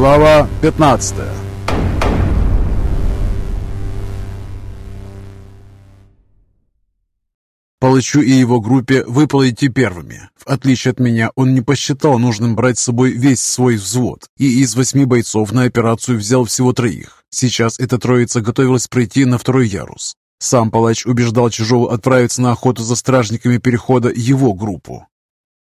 Глава 15 Палычу и его группе выпало идти первыми. В отличие от меня, он не посчитал нужным брать с собой весь свой взвод, и из восьми бойцов на операцию взял всего троих. Сейчас эта троица готовилась пройти на второй ярус. Сам палач убеждал Чужого отправиться на охоту за стражниками перехода его группу.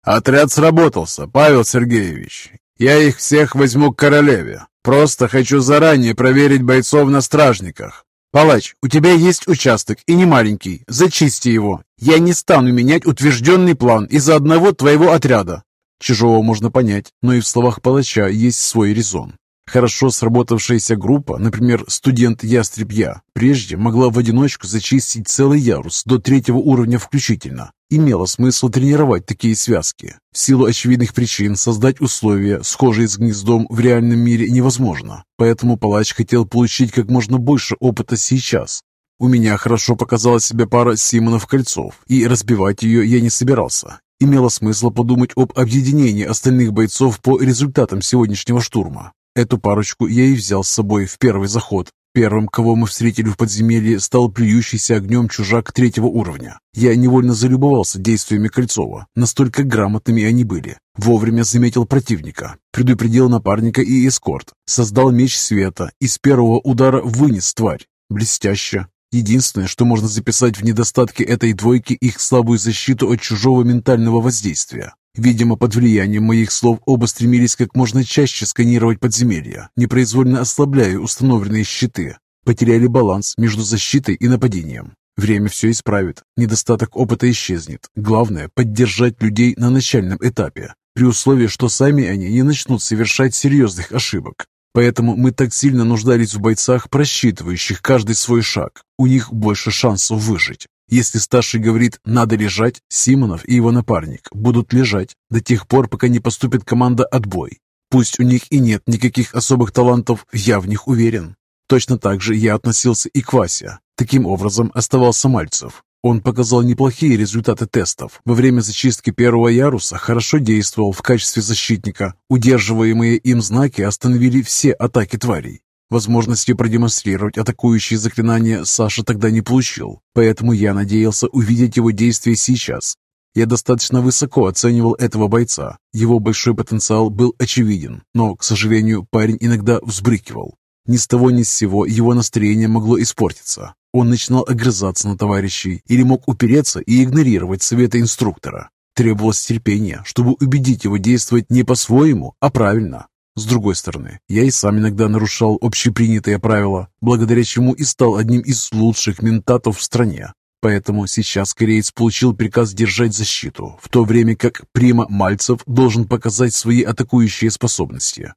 «Отряд сработался, Павел Сергеевич. Я их всех возьму к королеве. Просто хочу заранее проверить бойцов на стражниках. «Палач, у тебя есть участок, и не маленький. Зачисти его. Я не стану менять утвержденный план из-за одного твоего отряда». Чужого можно понять, но и в словах палача есть свой резон. Хорошо сработавшаяся группа, например, студент Ястреб Я, прежде могла в одиночку зачистить целый ярус до третьего уровня включительно. Имело смысл тренировать такие связки. В силу очевидных причин создать условия, схожие с гнездом, в реальном мире невозможно. Поэтому палач хотел получить как можно больше опыта сейчас. У меня хорошо показала себя пара Симонов кольцов, и разбивать ее я не собирался. Имело смысл подумать об объединении остальных бойцов по результатам сегодняшнего штурма. Эту парочку я и взял с собой в первый заход. Первым, кого мы встретили в подземелье, стал плюющийся огнем чужак третьего уровня. Я невольно залюбовался действиями Кольцова, настолько грамотными они были. Вовремя заметил противника, предупредил напарника и эскорт, создал меч света и с первого удара вынес тварь. Блестяще. Единственное, что можно записать в недостатке этой двойки, их слабую защиту от чужого ментального воздействия. Видимо, под влиянием моих слов оба стремились как можно чаще сканировать подземелья, непроизвольно ослабляя установленные щиты. Потеряли баланс между защитой и нападением. Время все исправит, недостаток опыта исчезнет. Главное – поддержать людей на начальном этапе, при условии, что сами они не начнут совершать серьезных ошибок. Поэтому мы так сильно нуждались в бойцах, просчитывающих каждый свой шаг. У них больше шансов выжить. Если старший говорит «надо лежать», Симонов и его напарник будут лежать до тех пор, пока не поступит команда «отбой». Пусть у них и нет никаких особых талантов, я в них уверен. Точно так же я относился и к Васе. Таким образом оставался Мальцев. Он показал неплохие результаты тестов. Во время зачистки первого яруса хорошо действовал в качестве защитника. Удерживаемые им знаки остановили все атаки тварей. Возможности продемонстрировать атакующие заклинания Саша тогда не получил, поэтому я надеялся увидеть его действия сейчас. Я достаточно высоко оценивал этого бойца. Его большой потенциал был очевиден, но, к сожалению, парень иногда взбрыкивал. Ни с того ни с сего его настроение могло испортиться. Он начинал огрызаться на товарищей или мог упереться и игнорировать советы инструктора. Требовалось терпение, чтобы убедить его действовать не по-своему, а правильно. С другой стороны, я и сам иногда нарушал общепринятые правила, благодаря чему и стал одним из лучших ментатов в стране. Поэтому сейчас кореец получил приказ держать защиту, в то время как Прима Мальцев должен показать свои атакующие способности.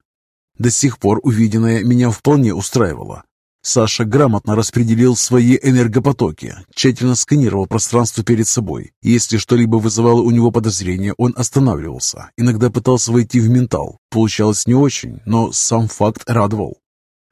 До сих пор увиденное меня вполне устраивало. Саша грамотно распределил свои энергопотоки, тщательно сканировал пространство перед собой. Если что-либо вызывало у него подозрения, он останавливался. Иногда пытался войти в ментал. Получалось не очень, но сам факт радовал.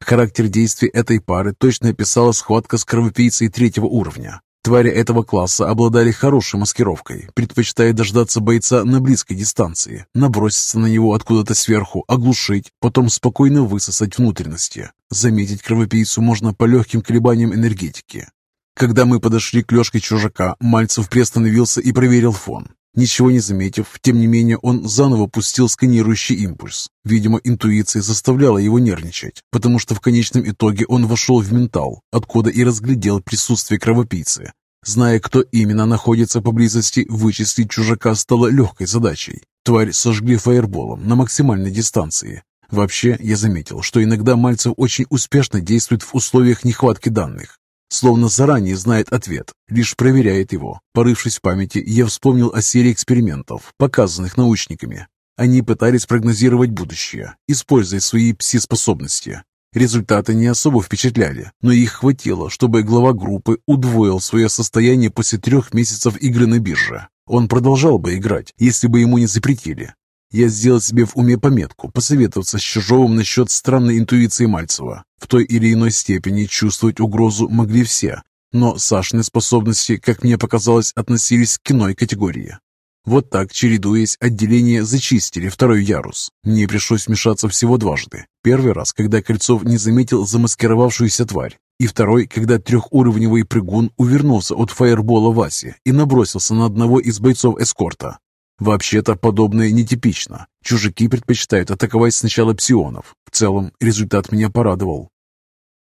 Характер действий этой пары точно описала схватка с кровопийцей третьего уровня. Твари этого класса обладали хорошей маскировкой, предпочитая дождаться бойца на близкой дистанции, наброситься на него откуда-то сверху, оглушить, потом спокойно высосать внутренности. Заметить кровопийцу можно по легким колебаниям энергетики. Когда мы подошли к лёжке чужака, Мальцев приостановился и проверил фон. Ничего не заметив, тем не менее он заново пустил сканирующий импульс. Видимо, интуиция заставляла его нервничать, потому что в конечном итоге он вошел в ментал, откуда и разглядел присутствие кровопийцы. Зная, кто именно находится поблизости, вычислить чужака стало легкой задачей. Тварь сожгли фаерболом на максимальной дистанции. Вообще, я заметил, что иногда Мальцев очень успешно действует в условиях нехватки данных. Словно заранее знает ответ, лишь проверяет его. Порывшись в памяти, я вспомнил о серии экспериментов, показанных научниками. Они пытались прогнозировать будущее, используя свои пси-способности. Результаты не особо впечатляли, но их хватило, чтобы глава группы удвоил свое состояние после трех месяцев игры на бирже. Он продолжал бы играть, если бы ему не запретили. Я сделал себе в уме пометку, посоветоваться с Чижовым насчет странной интуиции Мальцева. В той или иной степени чувствовать угрозу могли все, но Сашины способности, как мне показалось, относились к иной категории. Вот так, чередуясь, отделение зачистили второй ярус. Мне пришлось вмешаться всего дважды. Первый раз, когда Кольцов не заметил замаскировавшуюся тварь. И второй, когда трехуровневый прыгун увернулся от фаербола Васи и набросился на одного из бойцов эскорта. Вообще-то подобное нетипично. Чужаки предпочитают атаковать сначала псионов. В целом, результат меня порадовал.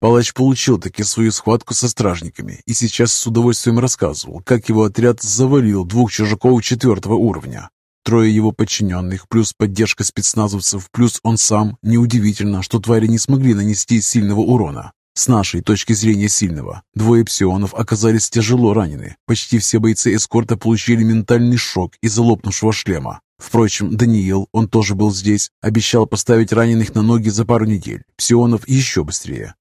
Палач получил таки свою схватку со стражниками и сейчас с удовольствием рассказывал, как его отряд завалил двух чужаков четвертого уровня. Трое его подчиненных, плюс поддержка спецназовцев, плюс он сам. Неудивительно, что твари не смогли нанести сильного урона. С нашей точки зрения сильного, двое псионов оказались тяжело ранены. Почти все бойцы эскорта получили ментальный шок из-за лопнувшего шлема. Впрочем, Даниил, он тоже был здесь, обещал поставить раненых на ноги за пару недель. Псионов еще быстрее.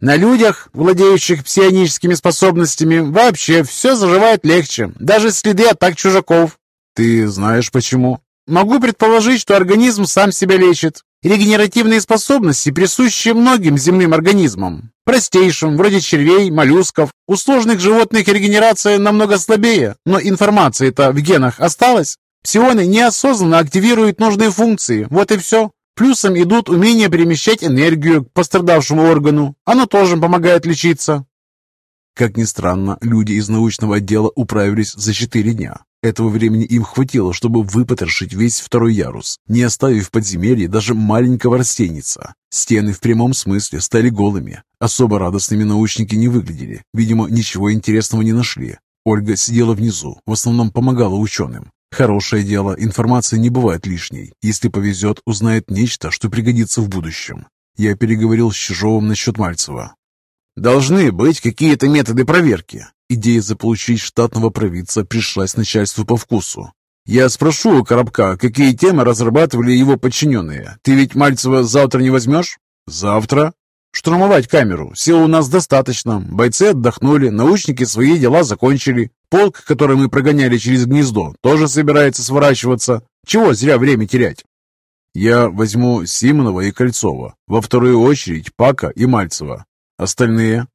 На людях, владеющих псионическими способностями, вообще все заживает легче, даже следы атак чужаков. Ты знаешь почему? Могу предположить, что организм сам себя лечит. Регенеративные способности присущи многим земным организмам. Простейшим, вроде червей, моллюсков. У сложных животных регенерация намного слабее, но информация-то в генах осталась. Псионы неосознанно активируют нужные функции, вот и все. Плюсом идут умения перемещать энергию к пострадавшему органу. Оно тоже помогает лечиться. Как ни странно, люди из научного отдела управились за четыре дня. Этого времени им хватило, чтобы выпотрошить весь второй ярус, не оставив в подземелье даже маленького растеница. Стены в прямом смысле стали голыми. Особо радостными научники не выглядели. Видимо, ничего интересного не нашли. Ольга сидела внизу, в основном помогала ученым. Хорошее дело, информация не бывает лишней. Если повезет, узнает нечто, что пригодится в будущем. Я переговорил с Чижовым насчет Мальцева. Должны быть какие-то методы проверки. Идея заполучить штатного провидца пришлась начальству по вкусу. «Я спрошу у Коробка, какие темы разрабатывали его подчиненные. Ты ведь Мальцева завтра не возьмешь?» «Завтра?» «Штурмовать камеру. Сил у нас достаточно. Бойцы отдохнули, научники свои дела закончили. Полк, который мы прогоняли через гнездо, тоже собирается сворачиваться. Чего зря время терять?» «Я возьму Симонова и Кольцова. Во вторую очередь Пака и Мальцева. Остальные?»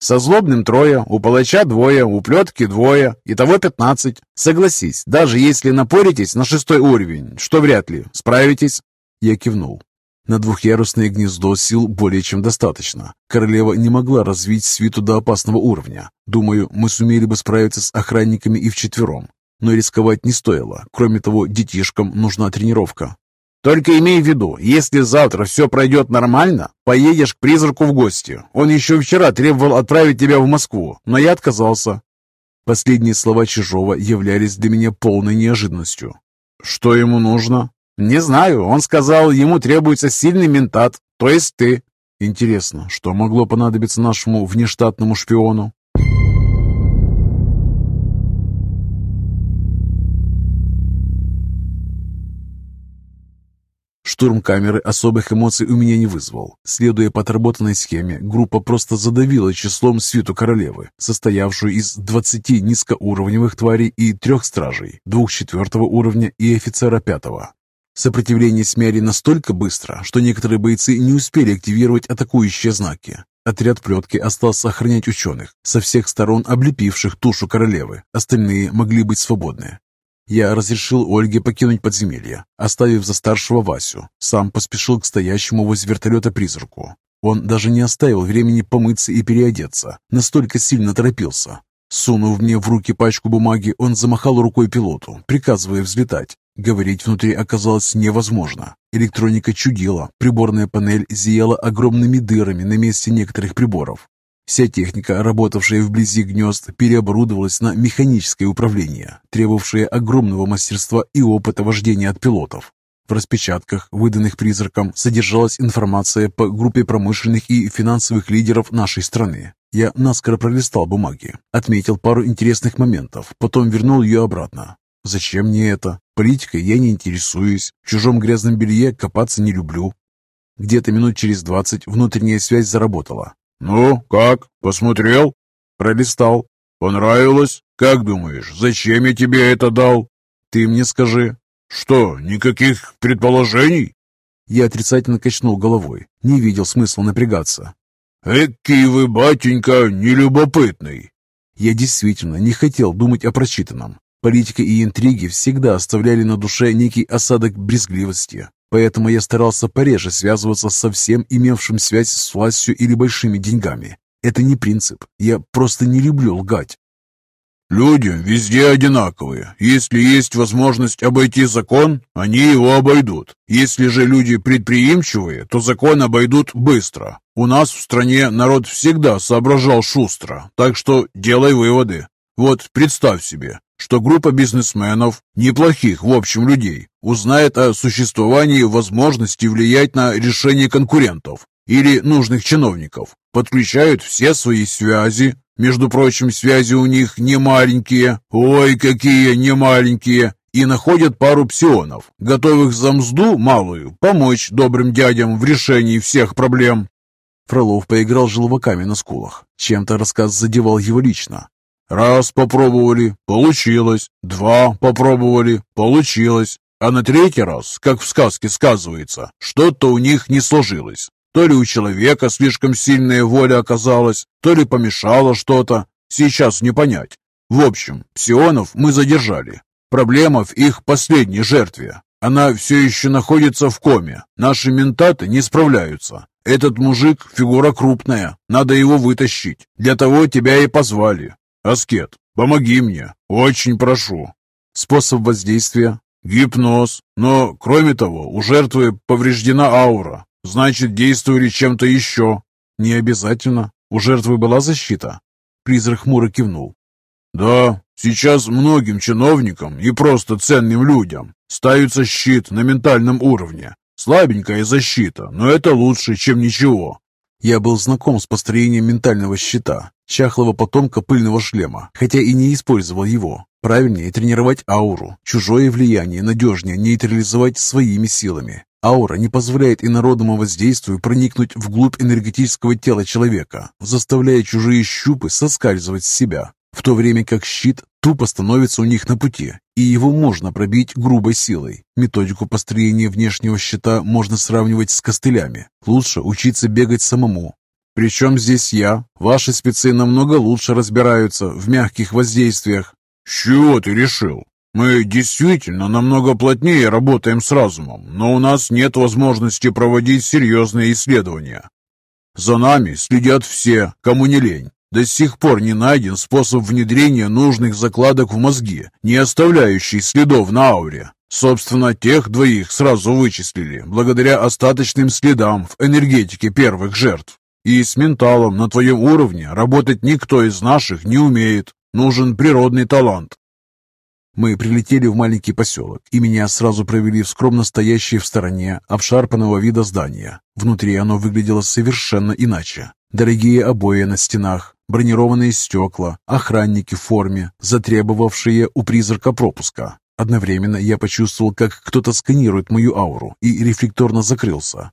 Со злобным трое, у палача двое, у плетки двое, итого пятнадцать. Согласись, даже если напоритесь на шестой уровень, что вряд ли, справитесь?» Я кивнул. На двухъярусное гнездо сил более чем достаточно. Королева не могла развить свиту до опасного уровня. Думаю, мы сумели бы справиться с охранниками и вчетвером. Но рисковать не стоило. Кроме того, детишкам нужна тренировка. Только имей в виду, если завтра все пройдет нормально, поедешь к призраку в гости. Он еще вчера требовал отправить тебя в Москву, но я отказался». Последние слова Чижова являлись для меня полной неожиданностью. «Что ему нужно?» «Не знаю. Он сказал, ему требуется сильный ментат, то есть ты». «Интересно, что могло понадобиться нашему внештатному шпиону?» Штурм камеры особых эмоций у меня не вызвал. Следуя по отработанной схеме, группа просто задавила числом свиту королевы, состоявшую из 20 низкоуровневых тварей и трех стражей, двух четвертого уровня и офицера пятого. Сопротивление смяли настолько быстро, что некоторые бойцы не успели активировать атакующие знаки. Отряд плетки остался охранять ученых, со всех сторон облепивших тушу королевы. Остальные могли быть свободны. Я разрешил Ольге покинуть подземелье, оставив за старшего Васю. Сам поспешил к стоящему возле вертолета призраку. Он даже не оставил времени помыться и переодеться, настолько сильно торопился. Сунув мне в руки пачку бумаги, он замахал рукой пилоту, приказывая взлетать. Говорить внутри оказалось невозможно. Электроника чудила, приборная панель зияла огромными дырами на месте некоторых приборов. Вся техника, работавшая вблизи гнезд, переоборудовалась на механическое управление, требовавшее огромного мастерства и опыта вождения от пилотов. В распечатках, выданных призраком, содержалась информация по группе промышленных и финансовых лидеров нашей страны. Я наскоро пролистал бумаги, отметил пару интересных моментов, потом вернул ее обратно. Зачем мне это? Политикой я не интересуюсь, в чужом грязном белье копаться не люблю. Где-то минут через двадцать внутренняя связь заработала. «Ну, как? Посмотрел?» «Пролистал». «Понравилось? Как думаешь, зачем я тебе это дал?» «Ты мне скажи». «Что, никаких предположений?» Я отрицательно качнул головой. Не видел смысла напрягаться. «Экий вы, батенька, нелюбопытный!» Я действительно не хотел думать о прочитанном. Политика и интриги всегда оставляли на душе некий осадок брезгливости. Поэтому я старался пореже связываться со всем имевшим связь с властью или большими деньгами. Это не принцип. Я просто не люблю лгать. Люди везде одинаковые. Если есть возможность обойти закон, они его обойдут. Если же люди предприимчивые, то закон обойдут быстро. У нас в стране народ всегда соображал шустро, так что делай выводы. Вот представь себе, что группа бизнесменов, неплохих в общем людей, узнает о существовании возможности влиять на решение конкурентов или нужных чиновников, подключают все свои связи, между прочим, связи у них не маленькие, ой, какие не маленькие, и находят пару псионов, готовых за мзду малую помочь добрым дядям в решении всех проблем. Фролов поиграл желваками на скулах. Чем-то рассказ задевал его лично. Раз попробовали, получилось. Два попробовали, получилось. А на третий раз, как в сказке сказывается, что-то у них не сложилось. То ли у человека слишком сильная воля оказалась, то ли помешало что-то. Сейчас не понять. В общем, псионов мы задержали. Проблема в их последней жертве. Она все еще находится в коме. Наши ментаты не справляются. Этот мужик – фигура крупная. Надо его вытащить. Для того тебя и позвали. Аскет, помоги мне. Очень прошу. Способ воздействия? Гипноз. Но, кроме того, у жертвы повреждена аура. Значит, действовали чем-то еще. Не обязательно. У жертвы была защита. Призрак хмуро кивнул. Да, сейчас многим чиновникам и просто ценным людям ставится щит на ментальном уровне. Слабенькая защита, но это лучше, чем ничего. Я был знаком с построением ментального щита, чахлого потомка пыльного шлема, хотя и не использовал его. Правильнее тренировать ауру. Чужое влияние надежнее нейтрализовать своими силами. Аура не позволяет инородному воздействию проникнуть вглубь энергетического тела человека, заставляя чужие щупы соскальзывать с себя, в то время как щит тупо становится у них на пути, и его можно пробить грубой силой. Методику построения внешнего щита можно сравнивать с костылями. Лучше учиться бегать самому. Причем здесь я. Ваши спецы намного лучше разбираются в мягких воздействиях. С чего ты решил? Мы действительно намного плотнее работаем с разумом, но у нас нет возможности проводить серьезные исследования. За нами следят все, кому не лень. До сих пор не найден способ внедрения нужных закладок в мозги, не оставляющий следов на ауре. Собственно, тех двоих сразу вычислили, благодаря остаточным следам в энергетике первых жертв. И с менталом на твоем уровне работать никто из наших не умеет. Нужен природный талант. Мы прилетели в маленький поселок, и меня сразу провели в скромно стоящее в стороне обшарпанного вида здания. Внутри оно выглядело совершенно иначе. Дорогие обои на стенах, бронированные стекла, охранники в форме, затребовавшие у призрака пропуска. Одновременно я почувствовал, как кто-то сканирует мою ауру и рефлекторно закрылся.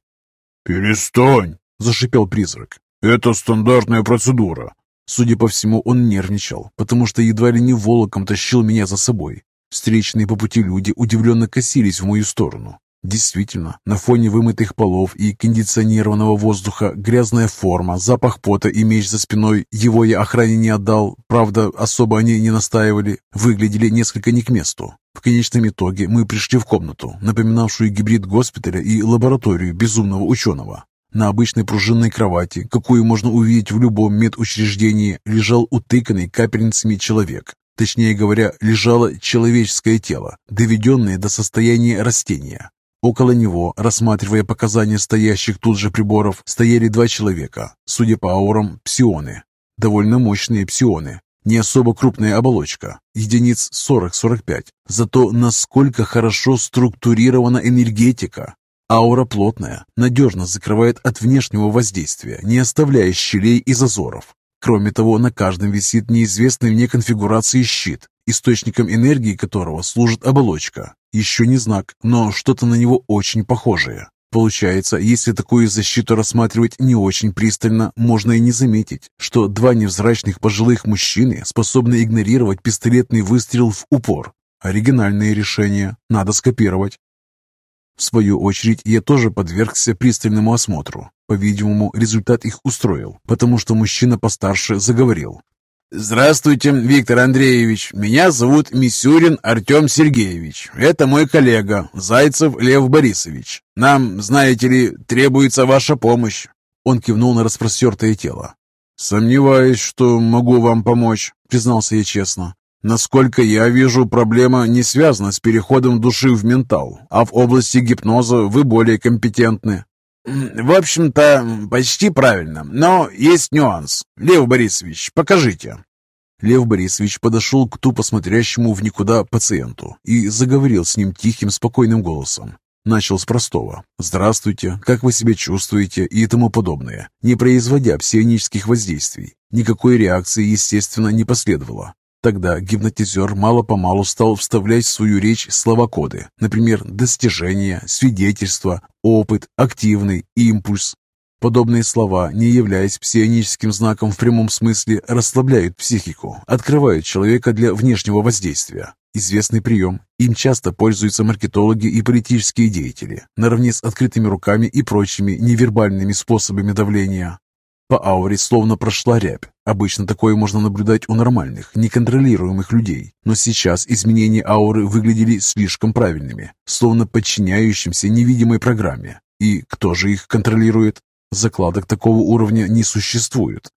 «Перестань!» – зашипел призрак. «Это стандартная процедура. Судя по всему, он нервничал, потому что едва ли не волоком тащил меня за собой. Встречные по пути люди удивленно косились в мою сторону. Действительно, на фоне вымытых полов и кондиционированного воздуха грязная форма, запах пота и меч за спиной, его я охране не отдал, правда, особо они не настаивали, выглядели несколько не к месту. В конечном итоге мы пришли в комнату, напоминавшую гибрид госпиталя и лабораторию безумного ученого. На обычной пружинной кровати, какую можно увидеть в любом медучреждении, лежал утыканный капельницами человек. Точнее говоря, лежало человеческое тело, доведенное до состояния растения. Около него, рассматривая показания стоящих тут же приборов, стояли два человека, судя по аурам, псионы. Довольно мощные псионы. Не особо крупная оболочка, единиц 40-45. Зато насколько хорошо структурирована энергетика. Аура плотная, надежно закрывает от внешнего воздействия, не оставляя щелей и зазоров. Кроме того, на каждом висит неизвестный мне конфигурации щит, источником энергии которого служит оболочка. Еще не знак, но что-то на него очень похожее. Получается, если такую защиту рассматривать не очень пристально, можно и не заметить, что два невзрачных пожилых мужчины способны игнорировать пистолетный выстрел в упор. Оригинальное решение, надо скопировать. В свою очередь, я тоже подвергся пристальному осмотру. По-видимому, результат их устроил, потому что мужчина постарше заговорил. «Здравствуйте, Виктор Андреевич. Меня зовут Мисюрин Артем Сергеевич. Это мой коллега, Зайцев Лев Борисович. Нам, знаете ли, требуется ваша помощь». Он кивнул на распростертое тело. «Сомневаюсь, что могу вам помочь», — признался я честно. «Насколько я вижу, проблема не связана с переходом души в ментал, а в области гипноза вы более компетентны». «В общем-то, почти правильно, но есть нюанс. Лев Борисович, покажите». Лев Борисович подошел к тупо смотрящему в никуда пациенту и заговорил с ним тихим, спокойным голосом. Начал с простого «Здравствуйте, как вы себя чувствуете?» и тому подобное, не производя псионических воздействий. Никакой реакции, естественно, не последовало. Тогда гипнотизер мало-помалу стал вставлять в свою речь слова-коды, например, достижение, свидетельство, опыт, активный, импульс. Подобные слова, не являясь псионическим знаком в прямом смысле, расслабляют психику, открывают человека для внешнего воздействия. Известный прием. Им часто пользуются маркетологи и политические деятели, наравне с открытыми руками и прочими невербальными способами давления. По ауре словно прошла рябь. Обычно такое можно наблюдать у нормальных, неконтролируемых людей. Но сейчас изменения ауры выглядели слишком правильными, словно подчиняющимся невидимой программе. И кто же их контролирует? Закладок такого уровня не существует.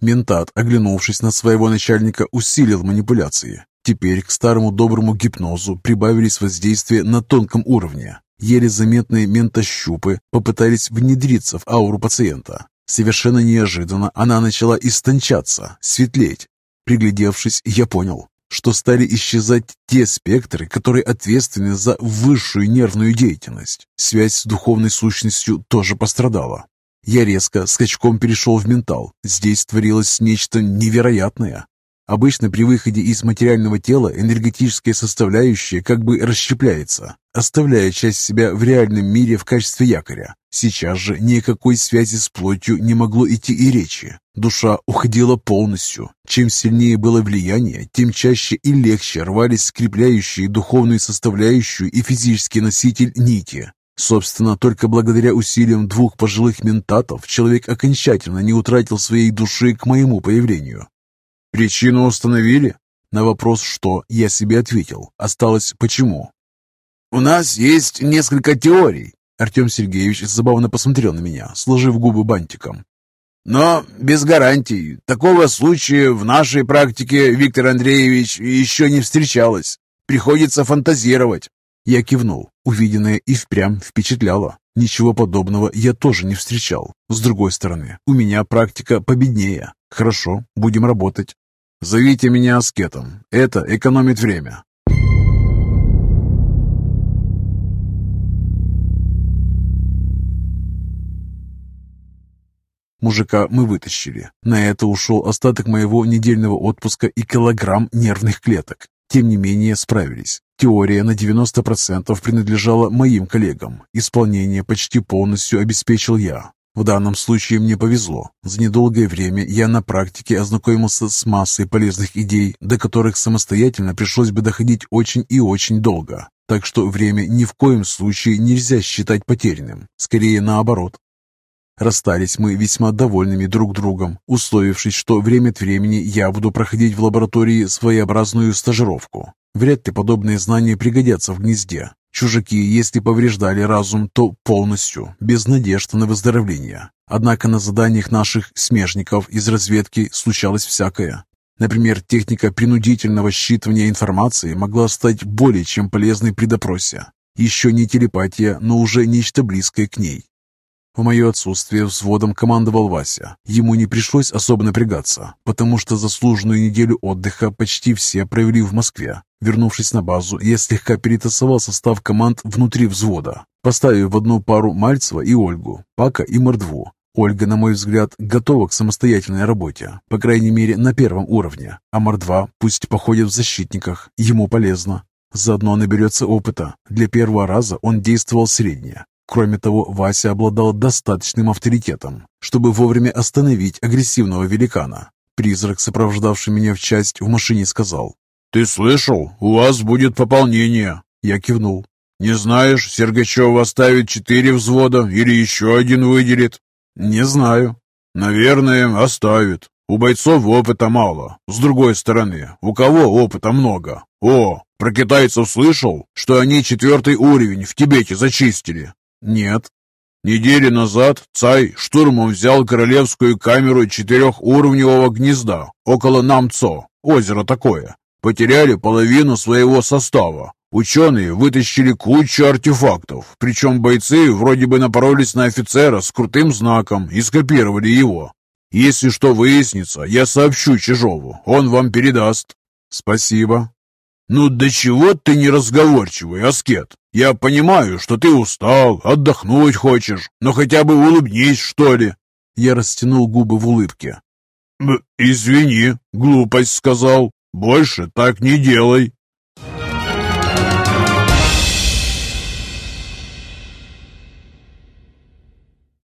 Ментат, оглянувшись на своего начальника, усилил манипуляции. Теперь к старому доброму гипнозу прибавились воздействия на тонком уровне. Еле заметные ментощупы попытались внедриться в ауру пациента, Совершенно неожиданно она начала истончаться, светлеть. Приглядевшись, я понял, что стали исчезать те спектры, которые ответственны за высшую нервную деятельность. Связь с духовной сущностью тоже пострадала. Я резко скачком перешел в ментал. Здесь творилось нечто невероятное. Обычно при выходе из материального тела энергетическая составляющая как бы расщепляется, оставляя часть себя в реальном мире в качестве якоря. Сейчас же никакой связи с плотью не могло идти и речи. Душа уходила полностью. Чем сильнее было влияние, тем чаще и легче рвались скрепляющие духовную составляющую и физический носитель нити. Собственно, только благодаря усилиям двух пожилых ментатов человек окончательно не утратил своей души к моему появлению. Причину установили? На вопрос «что» я себе ответил. Осталось «почему». «У нас есть несколько теорий», Артем Сергеевич забавно посмотрел на меня, сложив губы бантиком. «Но без гарантий. Такого случая в нашей практике, Виктор Андреевич, еще не встречалось. Приходится фантазировать». Я кивнул. Увиденное и впрямь впечатляло. Ничего подобного я тоже не встречал. С другой стороны, у меня практика победнее. Хорошо, будем работать. Зовите меня аскетом. Это экономит время. Мужика мы вытащили. На это ушел остаток моего недельного отпуска и килограмм нервных клеток. Тем не менее, справились. Теория на 90% принадлежала моим коллегам. Исполнение почти полностью обеспечил я. В данном случае мне повезло. За недолгое время я на практике ознакомился с массой полезных идей, до которых самостоятельно пришлось бы доходить очень и очень долго. Так что время ни в коем случае нельзя считать потерянным. Скорее наоборот. Расстались мы весьма довольными друг другом, условившись, что время от времени я буду проходить в лаборатории своеобразную стажировку. Вряд ли подобные знания пригодятся в гнезде. Чужаки, если повреждали разум, то полностью, без надежд на выздоровление. Однако на заданиях наших смежников из разведки случалось всякое. Например, техника принудительного считывания информации могла стать более чем полезной при допросе. Еще не телепатия, но уже нечто близкое к ней. В мое отсутствие взводом командовал Вася. Ему не пришлось особо напрягаться, потому что заслуженную неделю отдыха почти все провели в Москве. Вернувшись на базу, я слегка перетасовал состав команд внутри взвода, поставив в одну пару Мальцева и Ольгу, Пака и Мордву. Ольга, на мой взгляд, готова к самостоятельной работе, по крайней мере, на первом уровне, а Мордва пусть походит в защитниках, ему полезно. Заодно наберется опыта. Для первого раза он действовал средне, Кроме того, Вася обладал достаточным авторитетом, чтобы вовремя остановить агрессивного великана. Призрак, сопровождавший меня в часть, в машине сказал. «Ты слышал? У вас будет пополнение!» Я кивнул. «Не знаешь, Сергачев оставит четыре взвода или еще один выделит?» «Не знаю». «Наверное, оставит. У бойцов опыта мало. С другой стороны, у кого опыта много? О, про китайцев слышал, что они четвертый уровень в Тибете зачистили? Нет. Недели назад Цай штурмом взял королевскую камеру четырехуровневого гнезда около Намцо, озеро такое. Потеряли половину своего состава. Ученые вытащили кучу артефактов, причем бойцы вроде бы напоролись на офицера с крутым знаком и скопировали его. Если что выяснится, я сообщу Чижову, он вам передаст. Спасибо. Ну до чего ты неразговорчивый, аскет? Я понимаю, что ты устал, отдохнуть хочешь, но хотя бы улыбнись, что ли. Я растянул губы в улыбке. «Извини, глупость сказал. Больше так не делай».